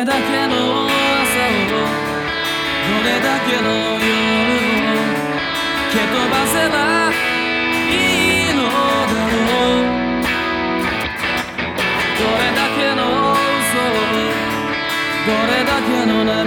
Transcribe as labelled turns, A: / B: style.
A: れだけの朝をどれだけの夜を蹴飛ばせばいいのだろうどれだけの嘘をどれだけの涙